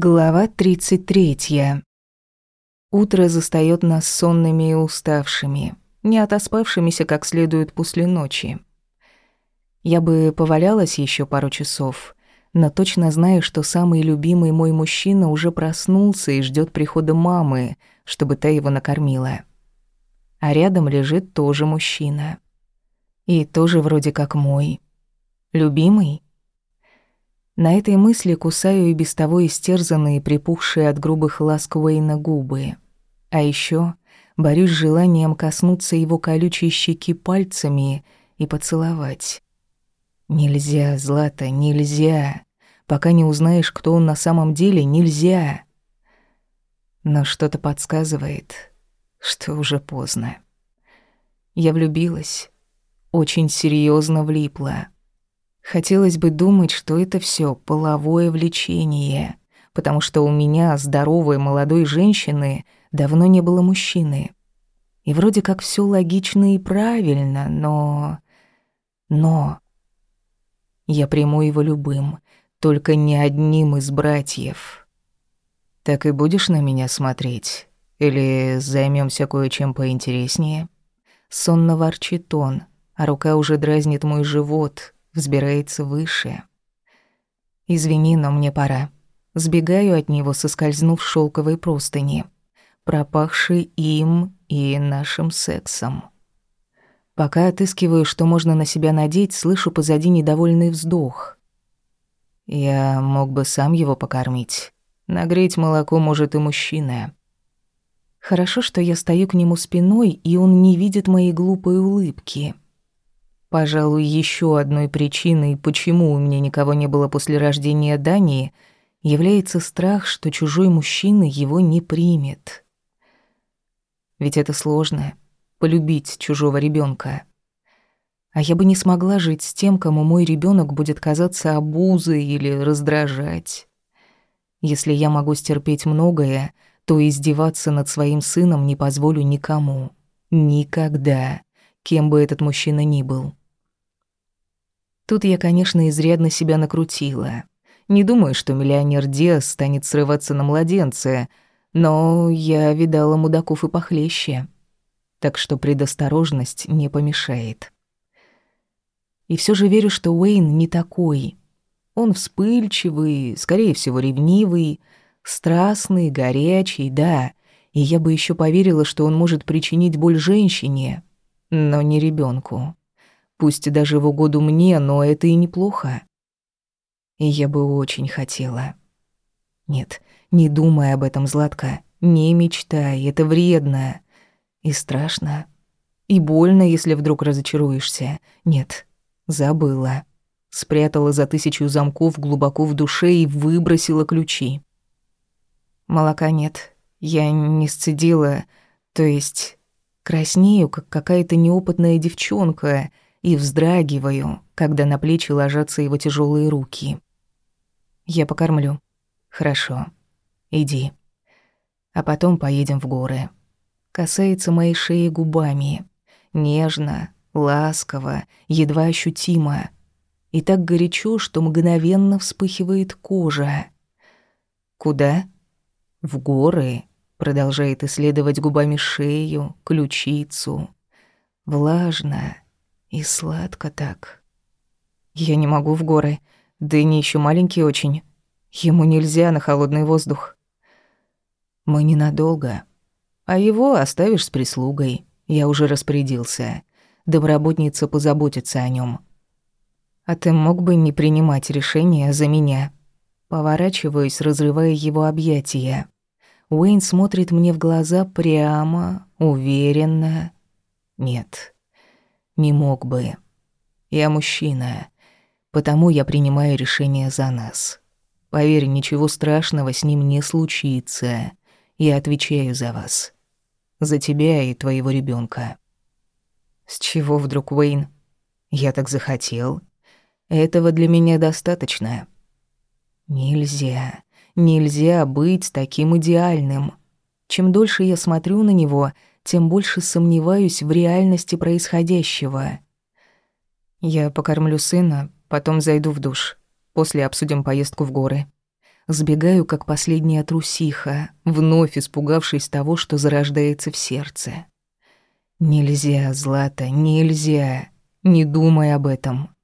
Глава 33. Утро застаёт нас сонными и уставшими, не отоспавшимися как следует после ночи. Я бы повалялась ещё пару часов, но точно знаю, что самый любимый мой мужчина уже проснулся и ждёт прихода мамы, чтобы та его накормила. А рядом лежит тоже мужчина. И тоже вроде как мой. Любимый? На этой мысли кусаю и без того истерзанные, припухшие от грубых ласк Уэйна губы. А еще борюсь с желанием коснуться его колючей щеки пальцами и поцеловать. Нельзя, Злата, нельзя. Пока не узнаешь, кто он на самом деле, нельзя. Но что-то подсказывает, что уже поздно. Я влюбилась, очень серьезно влипла. Хотелось бы думать, что это все половое влечение, потому что у меня, здоровой молодой женщины, давно не было мужчины. И вроде как все логично и правильно, но... Но... Я приму его любым, только не одним из братьев. Так и будешь на меня смотреть? Или займемся кое-чем поинтереснее? Сонно ворчит он, а рука уже дразнит мой живот, взбирается выше. Извини, но мне пора. Сбегаю от него, соскользнув шелковой простыни, пропахшей им и нашим сексом. Пока отыскиваю, что можно на себя надеть, слышу позади недовольный вздох. Я мог бы сам его покормить. Нагреть молоко может и мужчина. Хорошо, что я стою к нему спиной, и он не видит моей глупой улыбки. Пожалуй, еще одной причиной, почему у меня никого не было после рождения Дании, является страх, что чужой мужчина его не примет. Ведь это сложно — полюбить чужого ребенка. А я бы не смогла жить с тем, кому мой ребенок будет казаться обузой или раздражать. Если я могу стерпеть многое, то издеваться над своим сыном не позволю никому. Никогда, кем бы этот мужчина ни был. Тут я, конечно, изрядно себя накрутила. Не думаю, что миллионер Диас станет срываться на младенце, но я видала мудаков и похлеще. Так что предосторожность не помешает. И все же верю, что Уэйн не такой. Он вспыльчивый, скорее всего, ревнивый, страстный, горячий, да. И я бы еще поверила, что он может причинить боль женщине, но не ребенку. Пусть даже в угоду мне, но это и неплохо. И я бы очень хотела. Нет, не думай об этом, Златка. Не мечтай, это вредно. И страшно. И больно, если вдруг разочаруешься. Нет, забыла. Спрятала за тысячу замков глубоко в душе и выбросила ключи. Молока нет. Я не сцедила, то есть краснею, как какая-то неопытная девчонка — и вздрагиваю, когда на плечи ложатся его тяжелые руки. Я покормлю. Хорошо. Иди. А потом поедем в горы. Касается моей шеи губами. Нежно, ласково, едва ощутимо. И так горячо, что мгновенно вспыхивает кожа. Куда? В горы. Продолжает исследовать губами шею, ключицу. Влажно, и сладко так. Я не могу в горы. Дэнни еще маленький очень. Ему нельзя на холодный воздух. Мы ненадолго. А его оставишь с прислугой. Я уже распорядился. Доброботница позаботится о нем. А ты мог бы не принимать решения за меня. Поворачиваюсь, разрывая его объятия. Уэйн смотрит мне в глаза прямо, уверенно. Нет, не мог бы. Я мужчина, потому я принимаю решение за нас. Поверь, ничего страшного с ним не случится. Я отвечаю за вас. За тебя и твоего ребенка. С чего вдруг, Уэйн? Я так захотел. Этого для меня достаточно. Нельзя, нельзя быть таким идеальным. Чем дольше я смотрю на него, тем больше сомневаюсь в реальности происходящего. Я покормлю сына, потом зайду в душ. После обсудим поездку в горы. Сбегаю, как последняя трусиха, вновь испугавшись того, что зарождается в сердце. Нельзя, Злата, нельзя. Не думай об этом.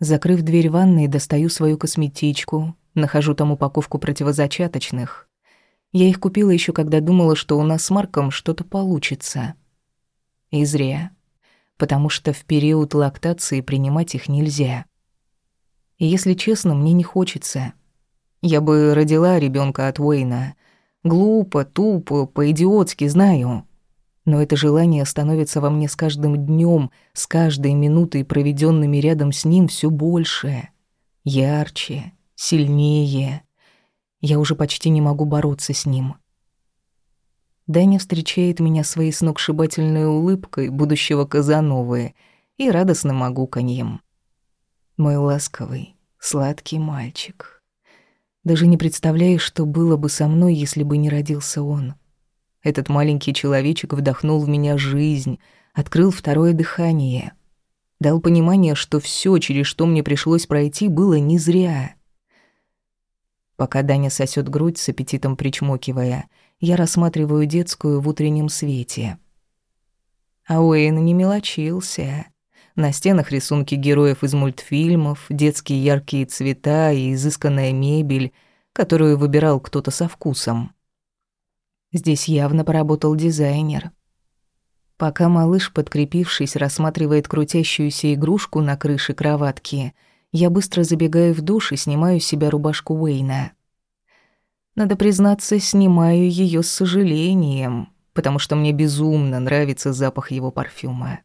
Закрыв дверь ванной, достаю свою косметичку, нахожу там упаковку противозачаточных. Я их купила еще когда думала, что у нас с Марком что-то получится. И зря. Потому что в период лактации принимать их нельзя. И если честно, мне не хочется. Я бы родила ребенка от Уэйна. Глупо, тупо, по-идиотски, знаю. Но это желание становится во мне с каждым днем, с каждой минутой, проведенными рядом с ним, все больше, ярче, сильнее. Я уже почти не могу бороться с ним. Даня встречает меня своей сногсшибательной улыбкой будущего Казановы и радостным огуканьем. Мой ласковый, сладкий мальчик. Даже не представляешь, что было бы со мной, если бы не родился он. Этот маленький человечек вдохнул в меня жизнь, открыл второе дыхание. Дал понимание, что все, через что мне пришлось пройти, было не зря. Пока Даня сосет грудь с аппетитом причмокивая, я рассматриваю детскую в утреннем свете. А Уэйн не мелочился. На стенах рисунки героев из мультфильмов, детские яркие цвета и изысканная мебель, которую выбирал кто-то со вкусом. Здесь явно поработал дизайнер. Пока малыш, подкрепившись, рассматривает крутящуюся игрушку на крыше кроватки — я быстро забегаю в душ и снимаю с себя рубашку Уэйна. Надо признаться, снимаю ее с сожалением, потому что мне безумно нравится запах его парфюма.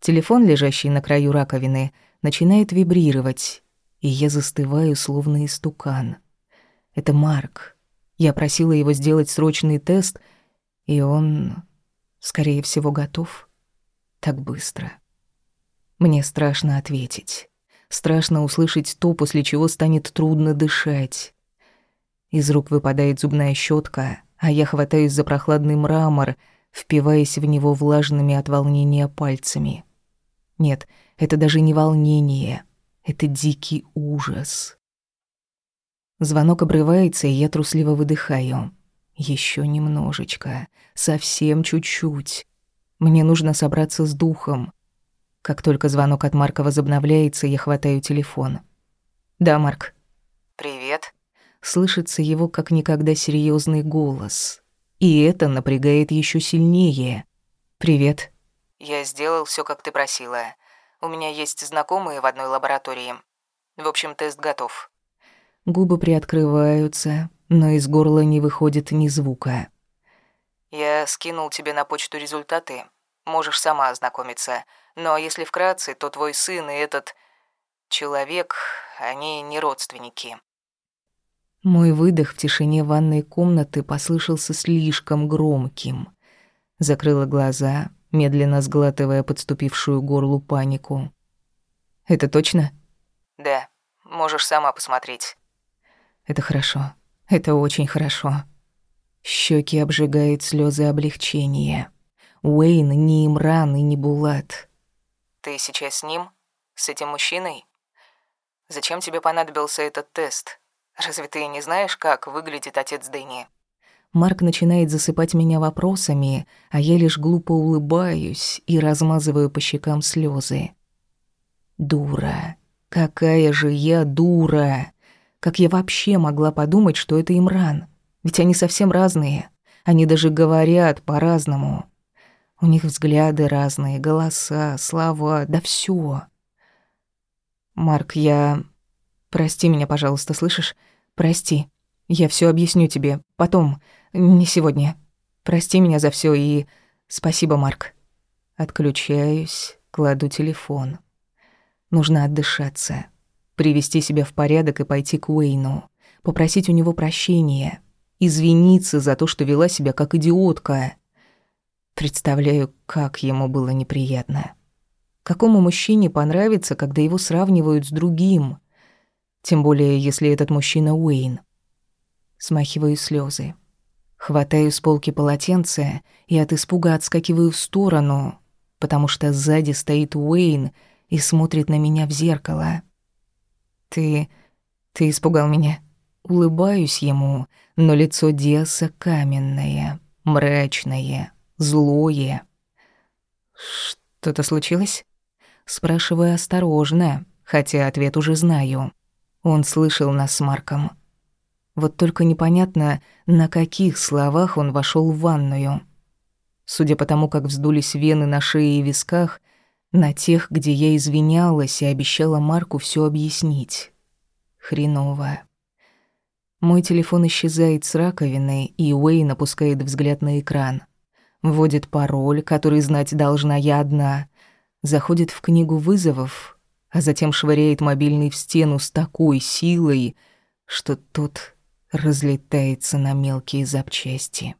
Телефон, лежащий на краю раковины, начинает вибрировать, и я застываю, словно истукан. Это Марк. Я просила его сделать срочный тест, и он, скорее всего, готов. Так быстро. Мне страшно ответить. Страшно услышать то, после чего станет трудно дышать. Из рук выпадает зубная щетка, а я хватаюсь за прохладный мрамор, впиваясь в него влажными от волнения пальцами. Нет, это даже не волнение, это дикий ужас. Звонок обрывается, и я трусливо выдыхаю. Еще немножечко, совсем чуть-чуть. Мне нужно собраться с духом. Как только звонок от Марка возобновляется, я хватаю телефон. «Да, Марк». «Привет». Слышится его как никогда серьезный голос. И это напрягает еще сильнее. «Привет». «Я сделал все, как ты просила. У меня есть знакомые в одной лаборатории. В общем, тест готов». Губы приоткрываются, но из горла не выходит ни звука. «Я скинул тебе на почту результаты. Можешь сама ознакомиться. Но если вкратце, то твой сын и этот человек, они не родственники. Мой выдох в тишине ванной комнаты послышался слишком громким. Закрыла глаза, медленно сглатывая подступившую горлу панику. «Это точно?» «Да, можешь сама посмотреть». «Это хорошо. Это очень хорошо». Щеки обжигают слезы облегчения. Уэйн не Имран и не Булат. Ты сейчас с ним? С этим мужчиной? Зачем тебе понадобился этот тест? Разве ты не знаешь, как выглядит отец Дэнни? Марк начинает засыпать меня вопросами, а я лишь глупо улыбаюсь и размазываю по щекам слезы. Дура. Какая же я дура. Как я вообще могла подумать, что это Имран? Ведь они совсем разные. Они даже говорят по-разному. У них взгляды разные, голоса, слова, да все. Марк, я... Прости меня, пожалуйста, слышишь? Прости. Я все объясню тебе. Потом. Не сегодня. Прости меня за все и... Спасибо, Марк. Отключаюсь, кладу телефон. Нужно отдышаться. Привести себя в порядок и пойти к Уэйну. Попросить у него прощения. Извиниться за то, что вела себя как идиотка. Представляю, как ему было неприятно. Какому мужчине понравится, когда его сравнивают с другим? Тем более, если этот мужчина Уэйн. Смахиваю слезы. Хватаю с полки полотенце и от испуга отскакиваю в сторону, потому что сзади стоит Уэйн и смотрит на меня в зеркало. «Ты... ты испугал меня. Улыбаюсь ему, но лицо Диаса каменное, мрачное, злое. «Что-то случилось?» Спрашиваю осторожно, хотя ответ уже знаю. Он слышал нас с Марком. Вот только непонятно, на каких словах он вошел в ванную. Судя по тому, как вздулись вены на шее и висках, на тех, где я извинялась и обещала Марку все объяснить. Хреново. Мой телефон исчезает с раковины, и Уэйн опускает взгляд на экран. Вводит пароль, который знать должна я одна. Заходит в книгу вызовов, а затем швыряет мобильный в стену с такой силой, что тот разлетается на мелкие запчасти.